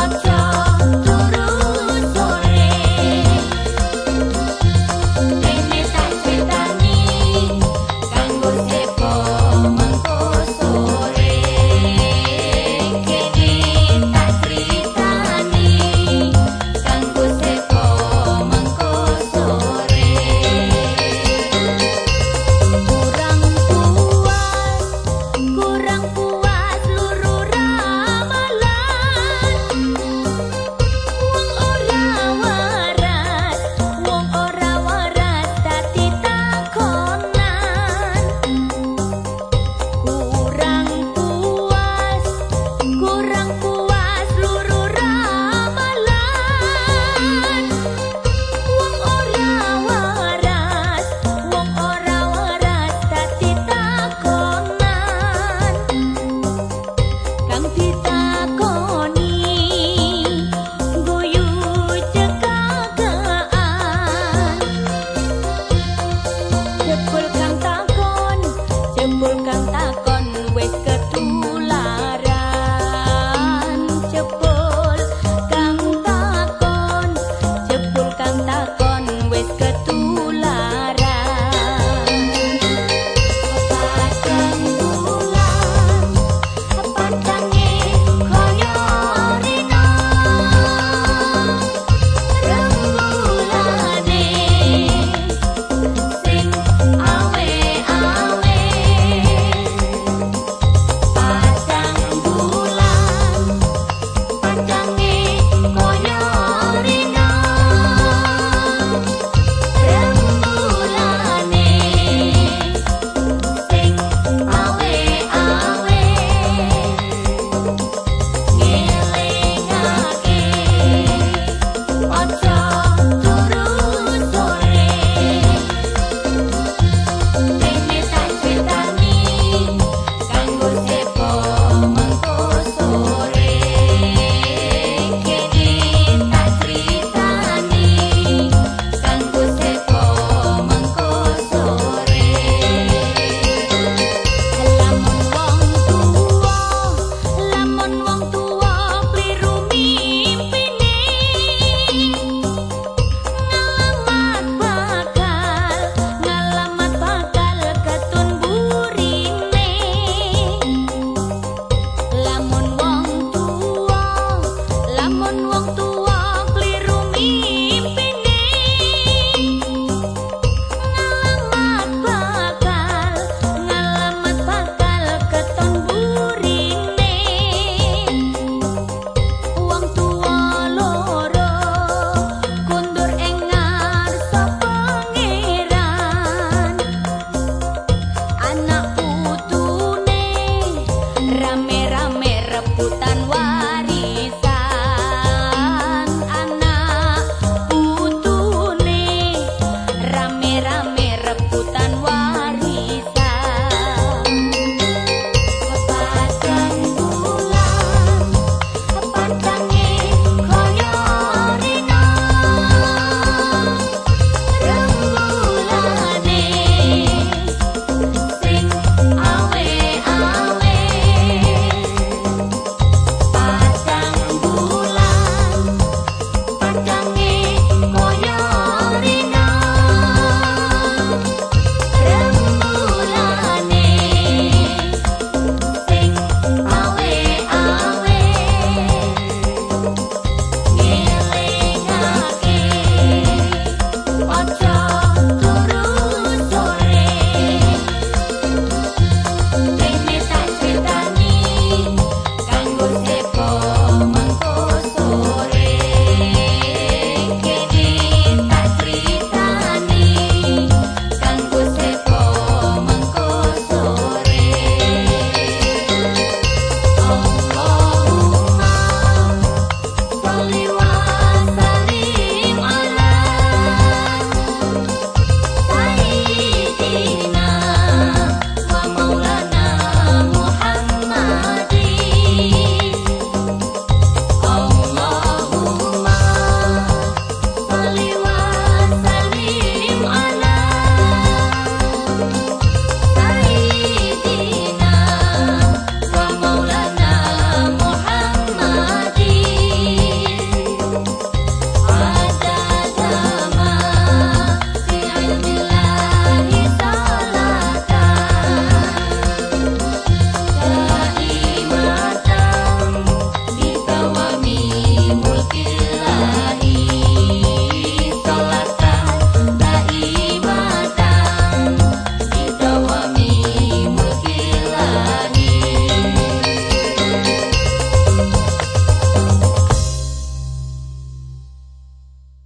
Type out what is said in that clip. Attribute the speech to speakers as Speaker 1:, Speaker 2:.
Speaker 1: podcast.